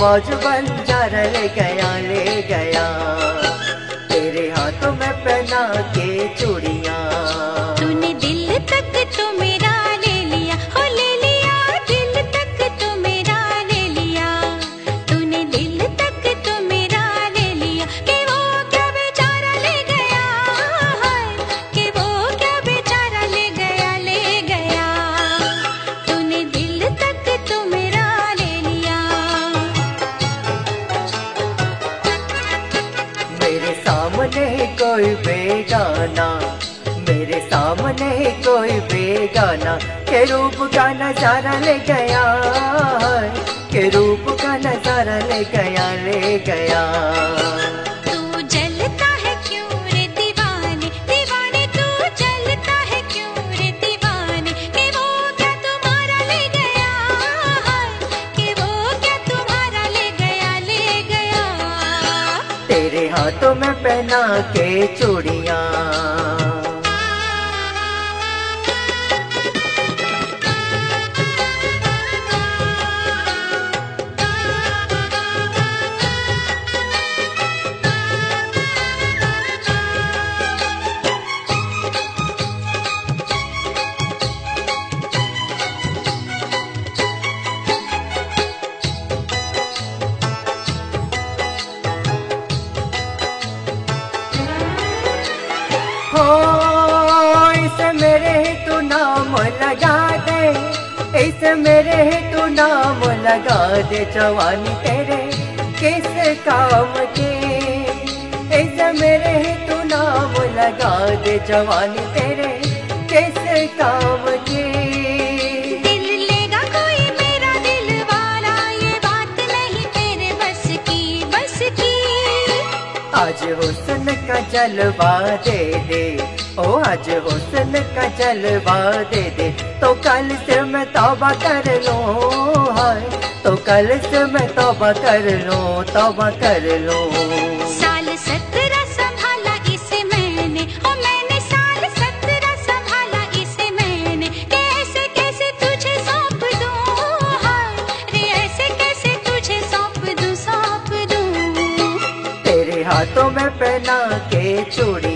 के बन जा ले गया ले गया। तेरे हाथों में पहना के चूड़िया के रूप का नज़ारा ले गया के रूप का नज़ारा ले गया ले गया। तू जलता है क्यों रे दे जवानी तेरे किस काम के? इसे मेरे तू नाम लगा दे जवानी तेरे किस काम के? दिल लेगा कोई मेरा दिल वाला ये बात नहीं तेरे बस की। आज हुस्न का जलवा दे दे ओ आज हुस्न का जलवा दे दे। तो कल से मैं तौबा कर लूँ हाय। तो कल से मैं तौबा कर लूँ तौबा कर लूँ। साल सत्रह संभाला इसे मैंने ओ मैंने साल सत्रह संभाला इसे मैंने। कैसे कैसे तुझे सौंप दूँ? रे ऐसे कैसे तुझे सौंप दूँ सौंप दूँ? तेरे हाथों में पहना के चूड़िया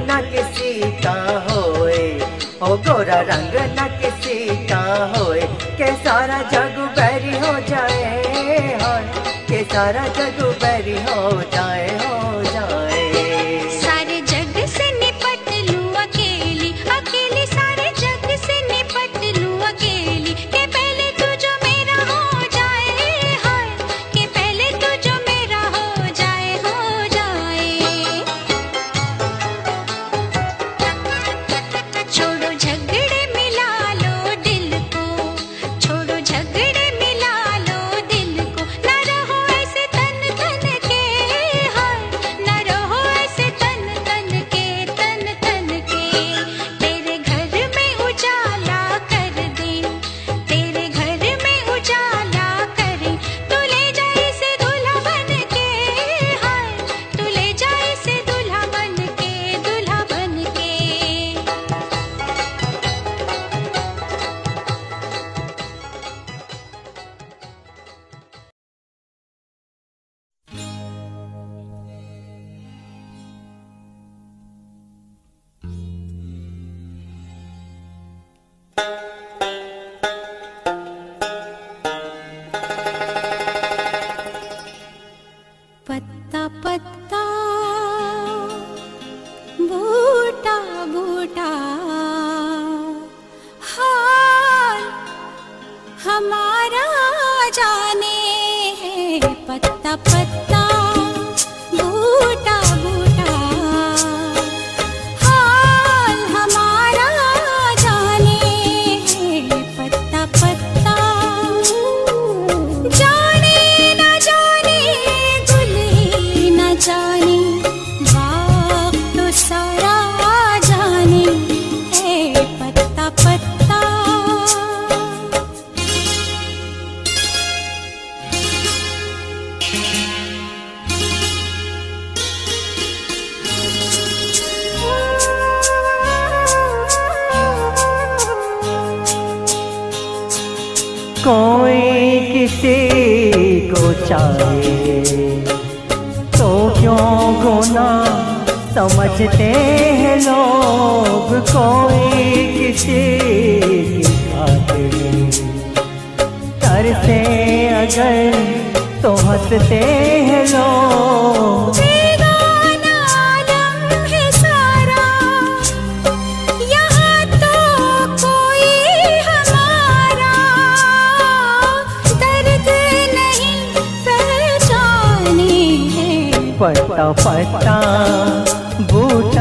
न किसी का होए। ओ गोरा रंग न का होए। के सारा जग बैरी हो जाए के सारा जग बैरी हो जाए चाहे। तो क्यों गुना समझते हैं लोग? कोई किसी की खातिर से अगर तो हँसते हैं लोग। पट्टा बूटा बूटा।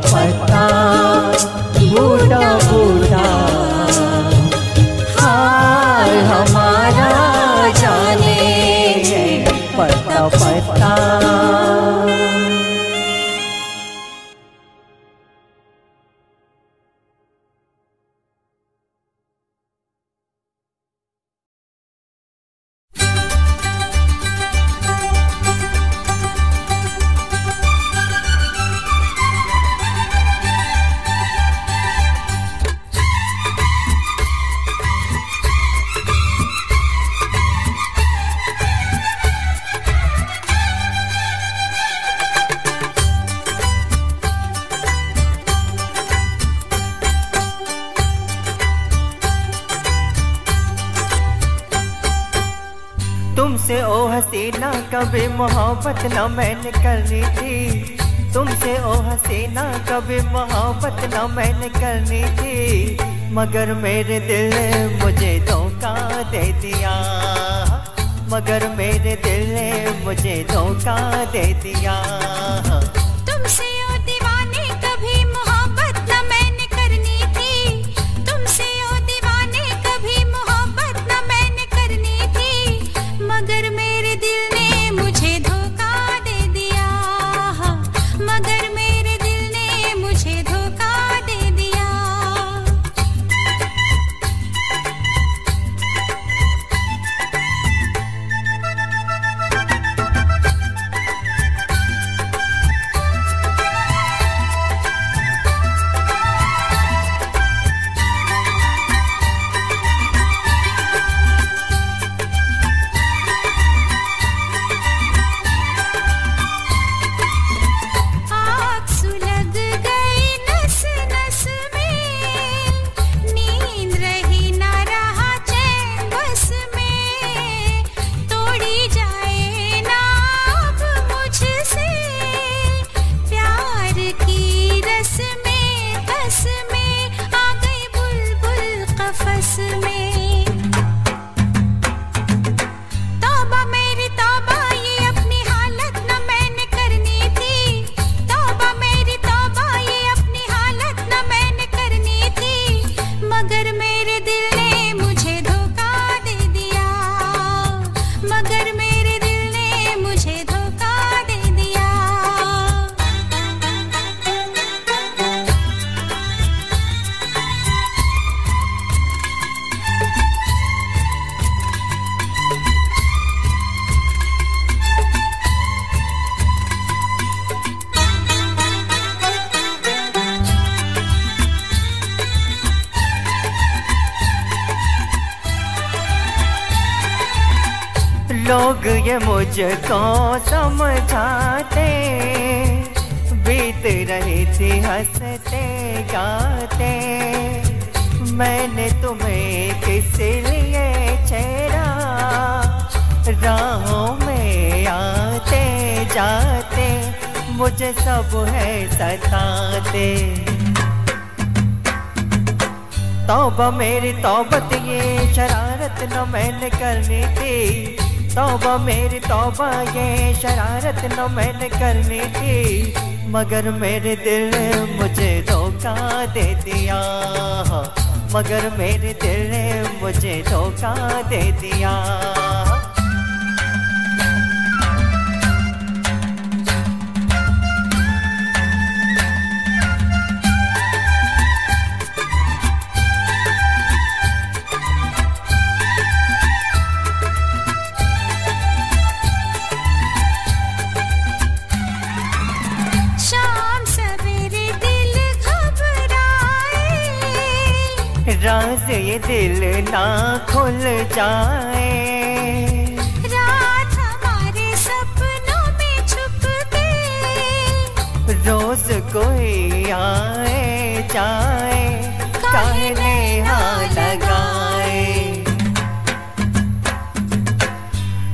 快 कभी मोहब्बत न मैंने करनी थी। तुमसे ओ हसीना कभी मोहब्बत न मैंने करनी थी। मगर मेरे दिल ने मुझे धोखा दे दिया। मगर मेरे दिल ने मुझे धोखा दे दिया। लोग ये मुझको समझाते। बीत रही थी हँसते गाते। मैंने तुम्हें किस लिए चेहरा राहों में आते जाते, मुझे सब है सताते। तौबा मेरी तौबत, ये शरारत न मैंने करनी थी। तौबा, मेरी तौबा, ये शरारत न मैंने करनी थी। मगर मेरे दिल ने मुझे धोखा दे दिया। मगर मेरे दिल ने मुझे धोखा दे दिया। राज ये दिल ना खुल जाए। रात हमारे सपनों में छुप के रोज कोई आए जाए कहने हाँ लगाए।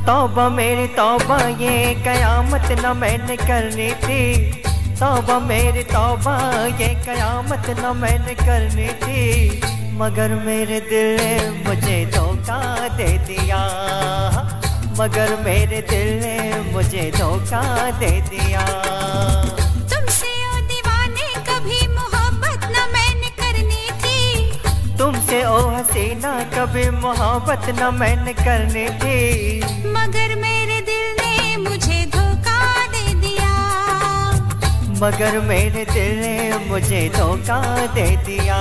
तौबा मेरी तौबा ये कयामत न मैंने करनी थी। तौबा मेरी तौबा ये कयामत न मैंने करनी थी। मगर मेरे दिल ने मुझे धोखा दे दिया। मगर मेरे दिल ने मुझे धोखा दे दिया। तुमसे ओ दीवाने कभी मोहब्बत न मैंने करनी थी। तुमसे ओ हसीना कभी मोहब्बत न मैंने करनी थी। मगर मेरे दिल ने मुझे धोखा दे दिया। मगर मेरे दिल ने मुझे धोखा दे दिया।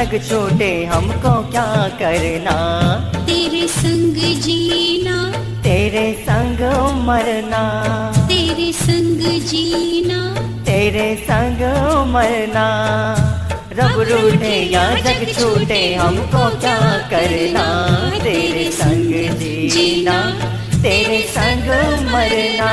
जग छोटे हमको क्या करना? तेरे संग जीना। तेरे संग मरना। तेरे संग जीना। तेरे संग मरना। रब रूठे या जग छूटे हमको क्या करना? तेरे संग जीना। तेरे संग मरना।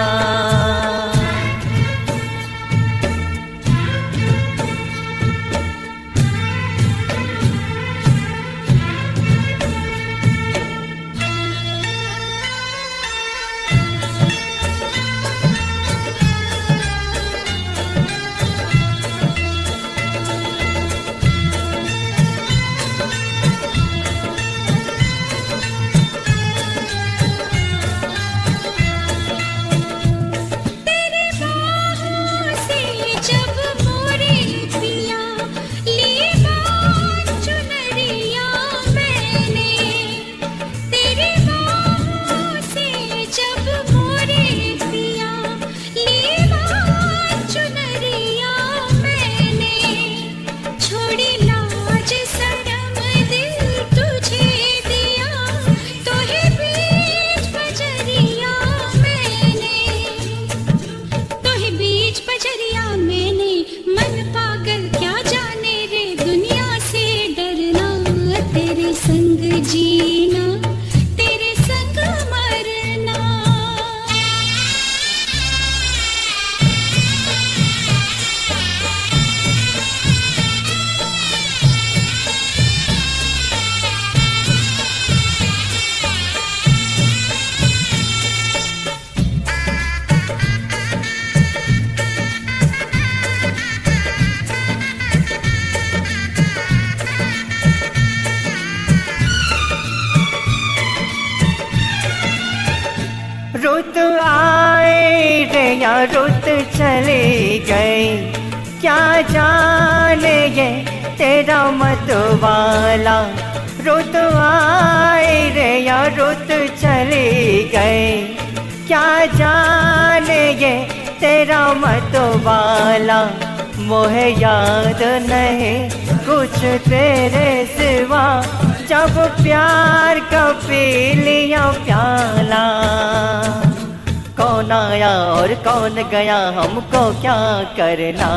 तेरा वाला रुत आए रे या रुत चले गए। क्या जाने ये तेरा मत वाला मोहे याद नहीं, कुछ तेरे सिवा। जब प्यार का पी लिया प्याला। कौन आया और कौन गया, हमको क्या करना?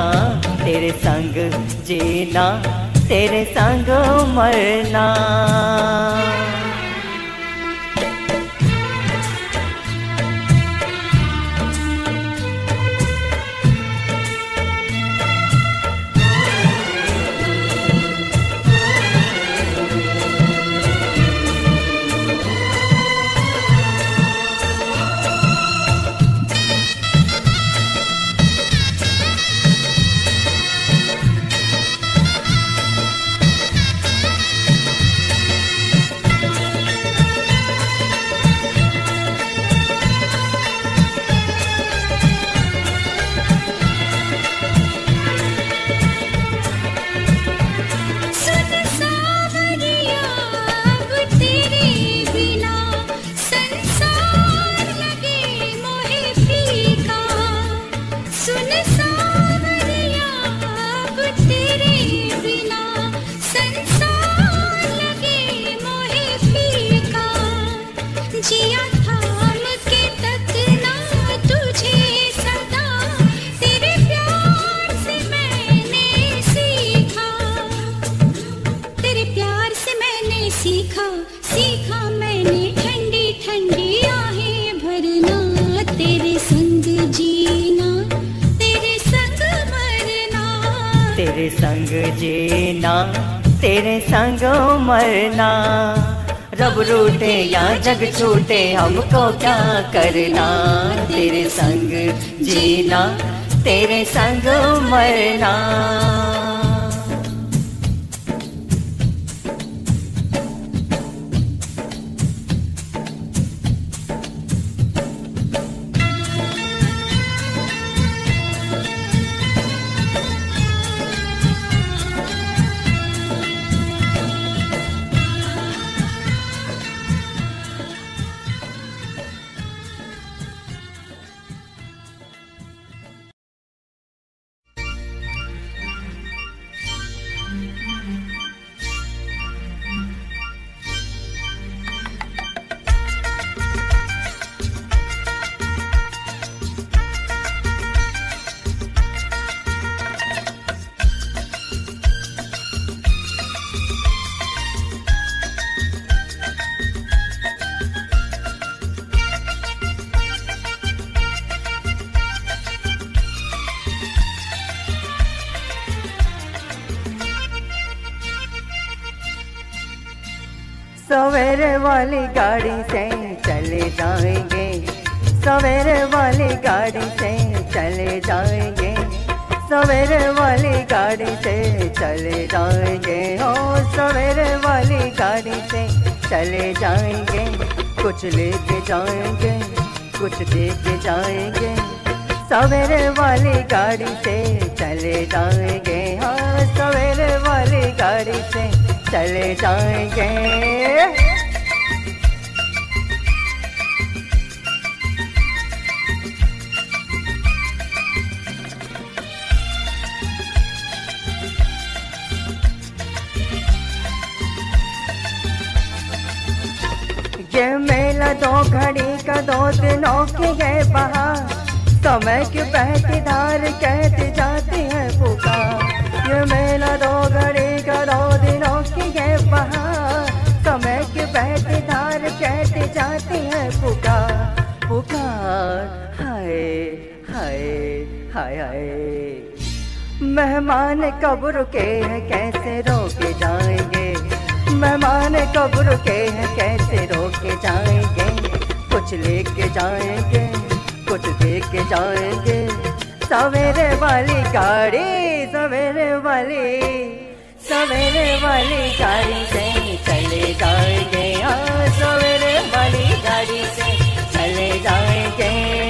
तेरे संग जीना तेरे संग मरना। संग जीना, तेरे संग मरना। रब रूठे या जग छूटे, हमको क्या करना? तेरे संग जीना, तेरे संग मरना। सवेरे वाली गाड़ी से चले जाएँगे। सवेरे वाली गाड़ी से चले जाएँगे। सवेरे वाली गाड़ी से चले जाएँगे। हो सवेरे वाली गाड़ी से चले जाएँगे। कुछ लेके जाएँगे, कुछ दे के जाएँगे। सवेरे वाली गाड़ी से चले जाएँगे। हाँ सवेरे वाली गाड़ी से चले जाएँगे। दिनों की है बहार। समय की बहती कहते जाती है पुकार। ये मेला दो घड़ी का दो दिनों की है बहार। समय की कहते कहती जाती है पुकार। पुकार, हाय हाय हाय हाय। मेहमान कब रुके हैं, कैसे रोके जाएँगे? मेहमान कब रुके हैं, कैसे रोके जाएँगे? कुछ लेके जाएँगे, कुछ दे के जाएँगे। सवेरे वाली गाड़ी, सवेरे वाली सवेरे वाली गाड़ी से चले जाएँगे। हाँ सवेरे वाली गाड़ी से चले जाएँगे।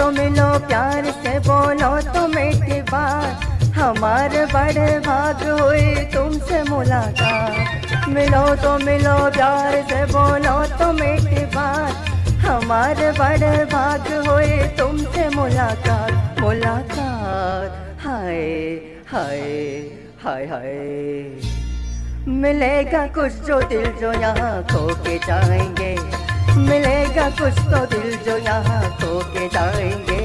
तो मिलो प्यार से बोलो तो मीठी बात हमारे बड़े भाग हुई तुमसे मुलाकात। मिलो तो मिलो प्यार से बोलो तो मीठी बात हमारे बड़े भाग हुई तुमसे मुलाकात। मुलाकात। हाय हाय हाय हाय। मिलेगा कुछ जो दिल जो यहाँ खो के जाएँगे। मिलेगा कुछ तो दिल जो यहाँ खो के जाएँगे।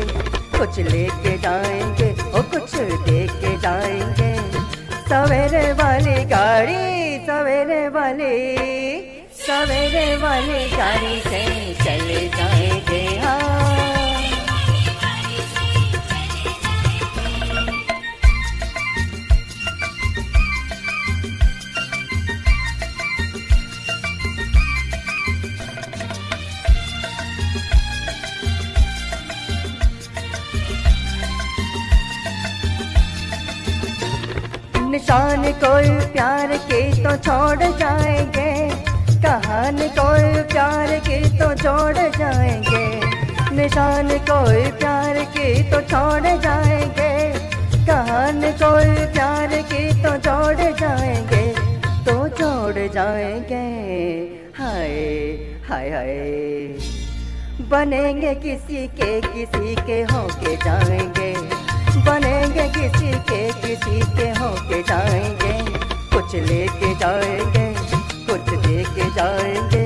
कुछ लेके जाएँगे और कुछ दे के जाएँगे। सवेरे वाली गाड़ी, सवेरे वाली सवेरे वाली गाड़ी से चले जाएँगे निशान कोई प्यार की तो छोड़ जाएँगे। कहान कोई प्यार की तो छोड़ जाएँगे। निशान कोई प्यार की तो छोड़ जाएँगे। कहान कोई प्यार की तो छोड़ जाएँगे। तो छोड़ जाएँगे। हाय हाय हाय। बनेंगे किसी के किसी के होके जाएँगे। बनेंगे किसी के किसी के होके जाएँगे। कुछ लेके जाएँगे, कुछ दे के जाएँगे।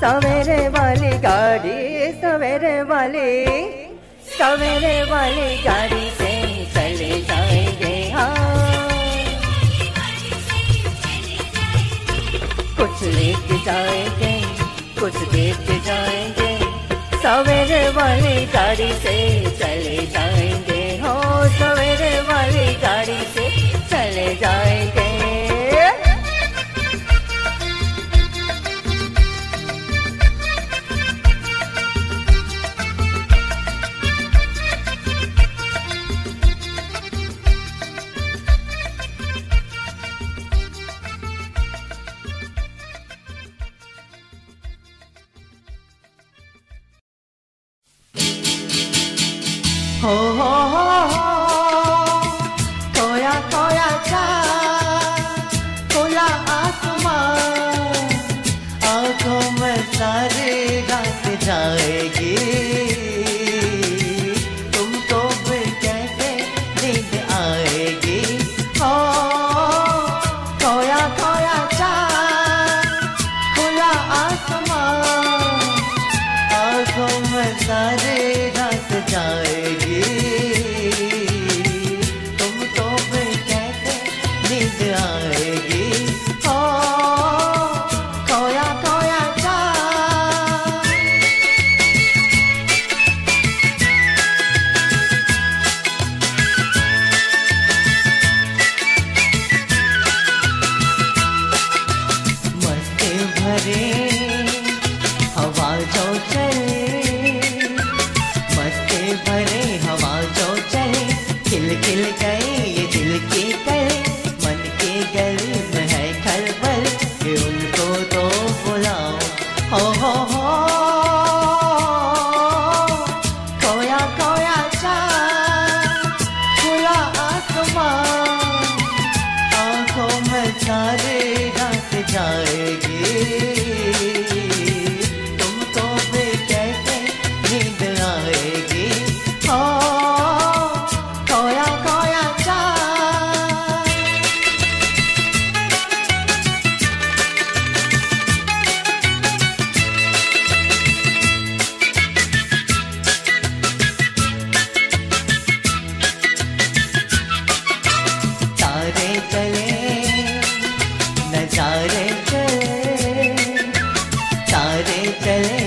सवेरे वाली गाड़ी, सवेरे वाली सवेरे वाली गाड़ी से चले जाएँगे। हाँ। कुछ लेके जाएँगे, कुछ दे के जाएँगे। सवेरे वाली गाड़ी से चले जाएँगे। तारे चले।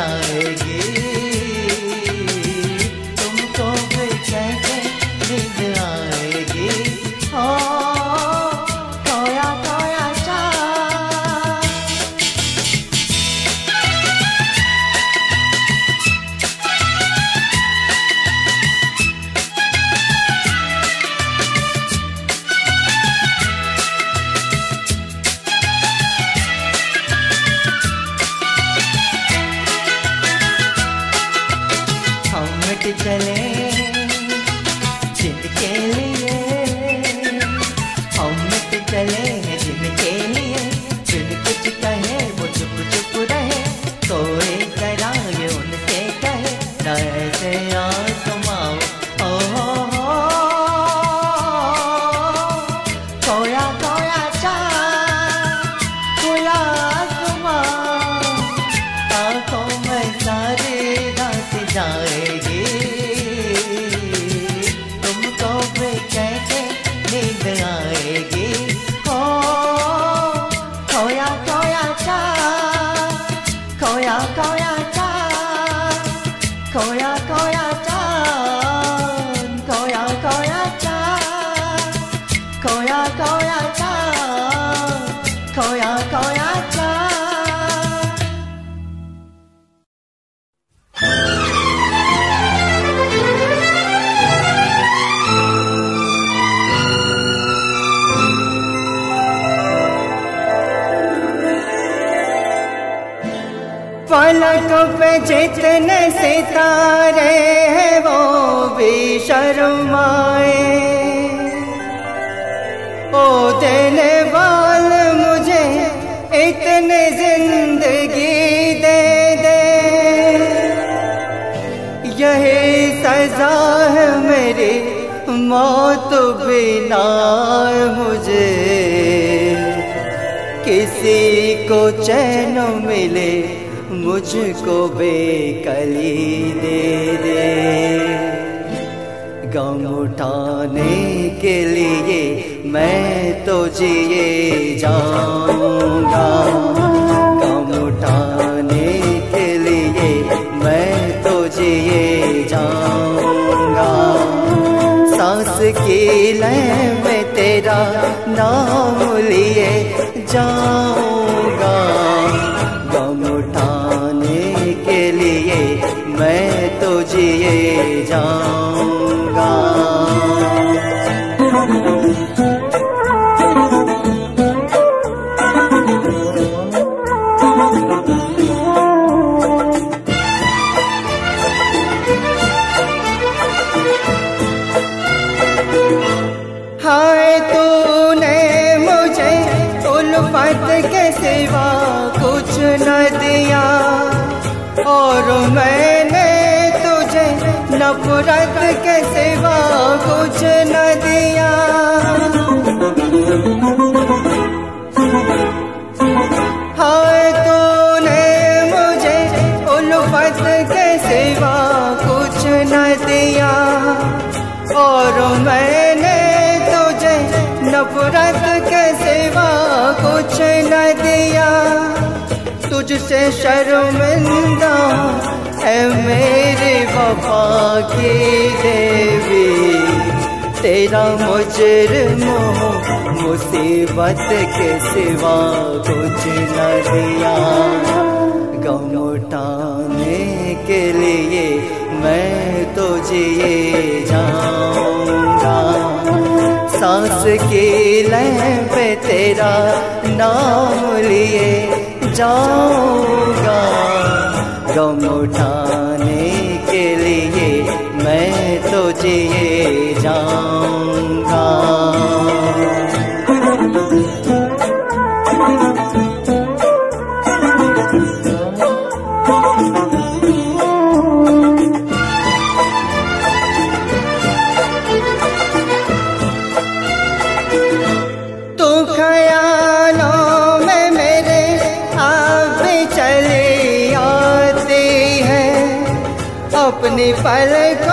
जाएगी। बिना मुझे किसी को चैन मिले, मुझको बेकली दे दे। गम उठाने के लिए मैं तो जिए जाऊँगा। की लय में तेरा नाम लिए जाऊँगा। गम उठाने के लिए मैं तो जिए सिवा कुछ न दिया। और मैंने तुझे नफरत के सिवा कुछ न दिया। मुझे के सिवा कुछ न दिया। और मैंने तुझे नफरत के सिवा कुछ न दिया तुझसे शर्मिंदा है मेरी वफा की देवी। तेरा मुजरम मुसीबत के सिवा कुछ न दिया। गम उठाने के लिए मैं तो जिए जाऊँगा सांस की लय पे तेरा नाम लिए जाऊँगा गम उठाने के लिए मैं तो जिए जाऊँगा। अपने पल को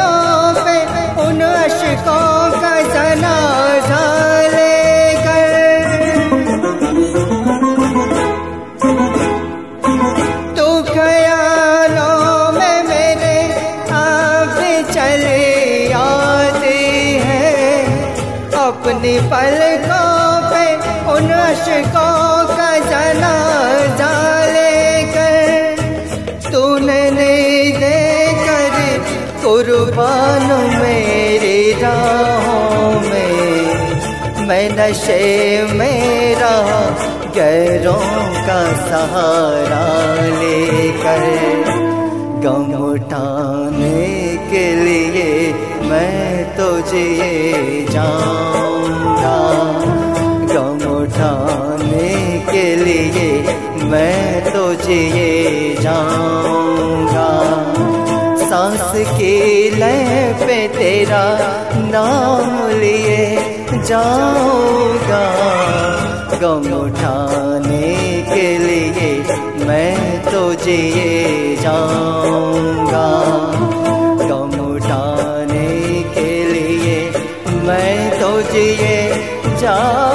नशे मेरा गैरों का सहारा लेकर गम उठाने के लिए मैं तुझे जाऊँगा। गम उठाने के लिए मैं तुझे जाऊँगा। सांस के लय पे तेरा नाम लिए जाऊँगा गम उठाने के लिए मैं तो जिए जाऊँगा। गम उठाने के लिए मैं तो जिए जाऊँगा